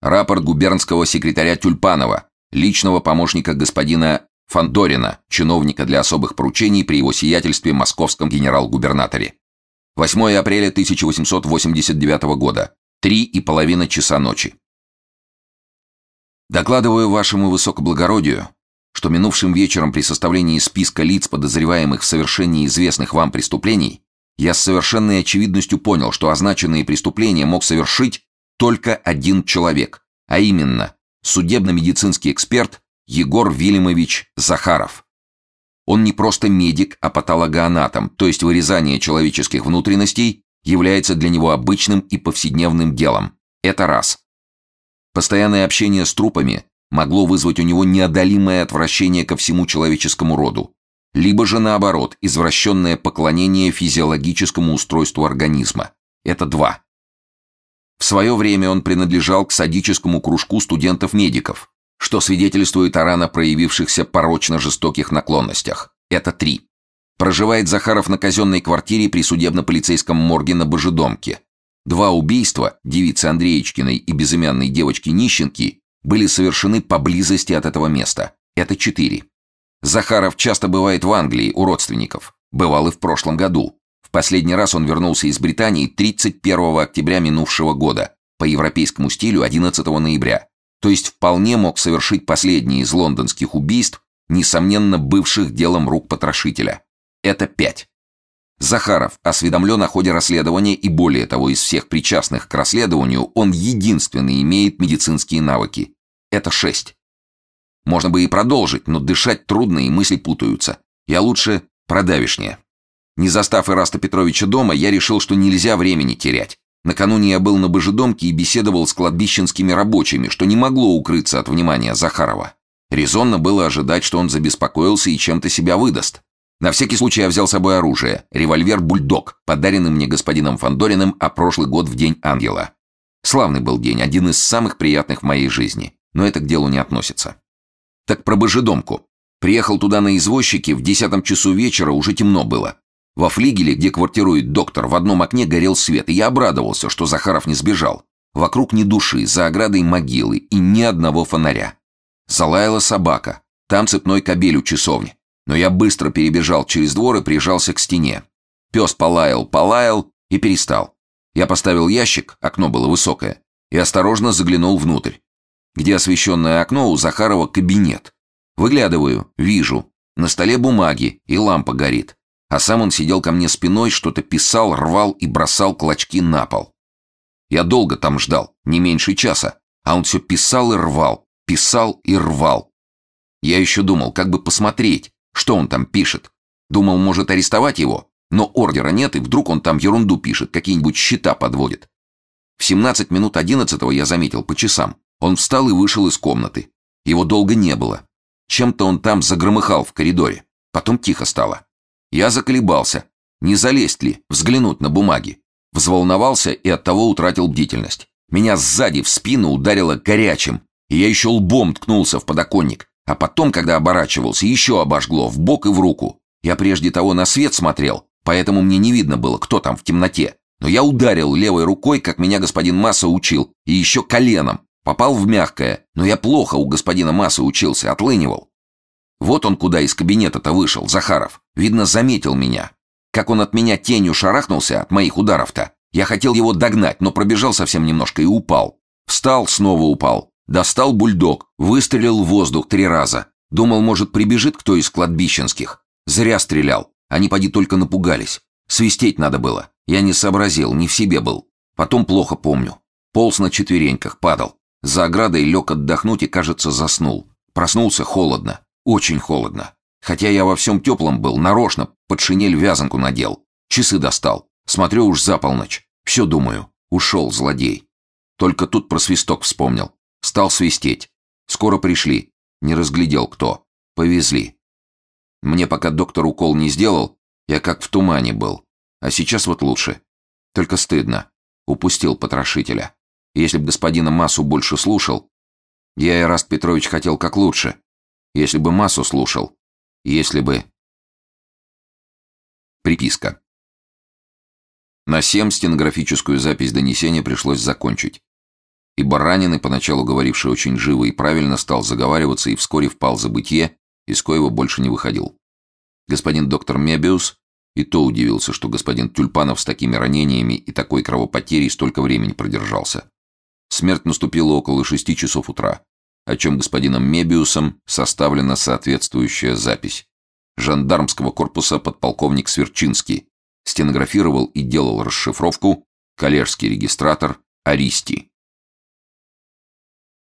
Рапорт губернского секретаря Тюльпанова, личного помощника господина Фандорина, чиновника для особых поручений при его сиятельстве московском генерал-губернаторе. 8 апреля 1889 года. Три и половина часа ночи. Докладываю вашему высокоблагородию, что минувшим вечером при составлении списка лиц, подозреваемых в совершении известных вам преступлений, я с совершенной очевидностью понял, что означенные преступления мог совершить только один человек, а именно судебно-медицинский эксперт Егор Вильямович Захаров. Он не просто медик, а патологоанатом, то есть вырезание человеческих внутренностей является для него обычным и повседневным делом. Это раз. Постоянное общение с трупами могло вызвать у него неодолимое отвращение ко всему человеческому роду, либо же наоборот, извращенное поклонение физиологическому устройству организма. Это два. В свое время он принадлежал к садическому кружку студентов-медиков, что свидетельствует о рано проявившихся порочно-жестоких наклонностях. Это три. Проживает Захаров на казенной квартире при судебно-полицейском морге на Божедомке. Два убийства, девицы Андреечкиной и безымянной девочки Нищенки, были совершены поблизости от этого места. Это четыре. Захаров часто бывает в Англии у родственников. Бывал и в прошлом году. Последний раз он вернулся из Британии 31 октября минувшего года, по европейскому стилю 11 ноября. То есть вполне мог совершить последнее из лондонских убийств, несомненно бывших делом рук потрошителя. Это пять. Захаров осведомлен о ходе расследования и более того, из всех причастных к расследованию, он единственный имеет медицинские навыки. Это шесть. Можно бы и продолжить, но дышать трудно и мысли путаются. Я лучше продавишнее. Не застав Ираста Петровича дома, я решил, что нельзя времени терять. Накануне я был на Божедомке и беседовал с кладбищенскими рабочими, что не могло укрыться от внимания Захарова. Резонно было ожидать, что он забеспокоился и чем-то себя выдаст. На всякий случай я взял с собой оружие, револьвер «Бульдог», подаренный мне господином Фандориным, а прошлый год в День Ангела. Славный был день, один из самых приятных в моей жизни, но это к делу не относится. Так про божедомку. Приехал туда на извозчике, в десятом часу вечера уже темно было. Во флигеле, где квартирует доктор, в одном окне горел свет, и я обрадовался, что Захаров не сбежал. Вокруг ни души, за оградой могилы и ни одного фонаря. Залаяла собака. Там цепной кабель у часовни. Но я быстро перебежал через двор и прижался к стене. Пес полаял, полаял и перестал. Я поставил ящик, окно было высокое, и осторожно заглянул внутрь где освещенное окно у Захарова кабинет. Выглядываю, вижу. На столе бумаги, и лампа горит. А сам он сидел ко мне спиной, что-то писал, рвал и бросал клочки на пол. Я долго там ждал, не меньше часа, а он все писал и рвал, писал и рвал. Я еще думал, как бы посмотреть, что он там пишет. Думал, может арестовать его, но ордера нет, и вдруг он там ерунду пишет, какие-нибудь счета подводит. В 17 минут 11 я заметил по часам. Он встал и вышел из комнаты. Его долго не было. Чем-то он там загромыхал в коридоре. Потом тихо стало. Я заколебался. Не залезть ли, взглянуть на бумаги. Взволновался и оттого утратил бдительность. Меня сзади в спину ударило горячим, и я еще лбом ткнулся в подоконник. А потом, когда оборачивался, еще обожгло в бок и в руку. Я прежде того на свет смотрел, поэтому мне не видно было, кто там в темноте. Но я ударил левой рукой, как меня господин Масса учил, и еще коленом, Попал в мягкое, но я плохо у господина Массы учился, отлынивал. Вот он куда из кабинета-то вышел, Захаров. Видно, заметил меня. Как он от меня тенью шарахнулся от моих ударов-то. Я хотел его догнать, но пробежал совсем немножко и упал. Встал, снова упал. Достал бульдог, выстрелил в воздух три раза. Думал, может, прибежит кто из кладбищенских. Зря стрелял. Они поди только напугались. Свистеть надо было. Я не сообразил, не в себе был. Потом плохо помню. Полз на четвереньках, падал. За оградой лег отдохнуть и, кажется, заснул. Проснулся холодно. Очень холодно. Хотя я во всем теплом был, нарочно под шинель вязанку надел. Часы достал. Смотрю уж за полночь. Все думаю. Ушел злодей. Только тут про свисток вспомнил. Стал свистеть. Скоро пришли. Не разглядел кто. Повезли. Мне пока доктор укол не сделал, я как в тумане был. А сейчас вот лучше. Только стыдно. Упустил потрошителя. Если б господина Массу больше слушал... Я, Ираст Петрович, хотел как лучше. Если бы Массу слушал. Если бы... Приписка. На 7 стенографическую запись донесения пришлось закончить. ибо раненый, поначалу говоривший очень живо и правильно, стал заговариваться и вскоре впал за бытие, из коего больше не выходил. Господин доктор Мебиус и то удивился, что господин Тюльпанов с такими ранениями и такой кровопотерей столько времени продержался. Смерть наступила около шести часов утра, о чем господином Мебиусом составлена соответствующая запись. Жандармского корпуса подполковник Сверчинский стенографировал и делал расшифровку коллежский регистратор Аристи.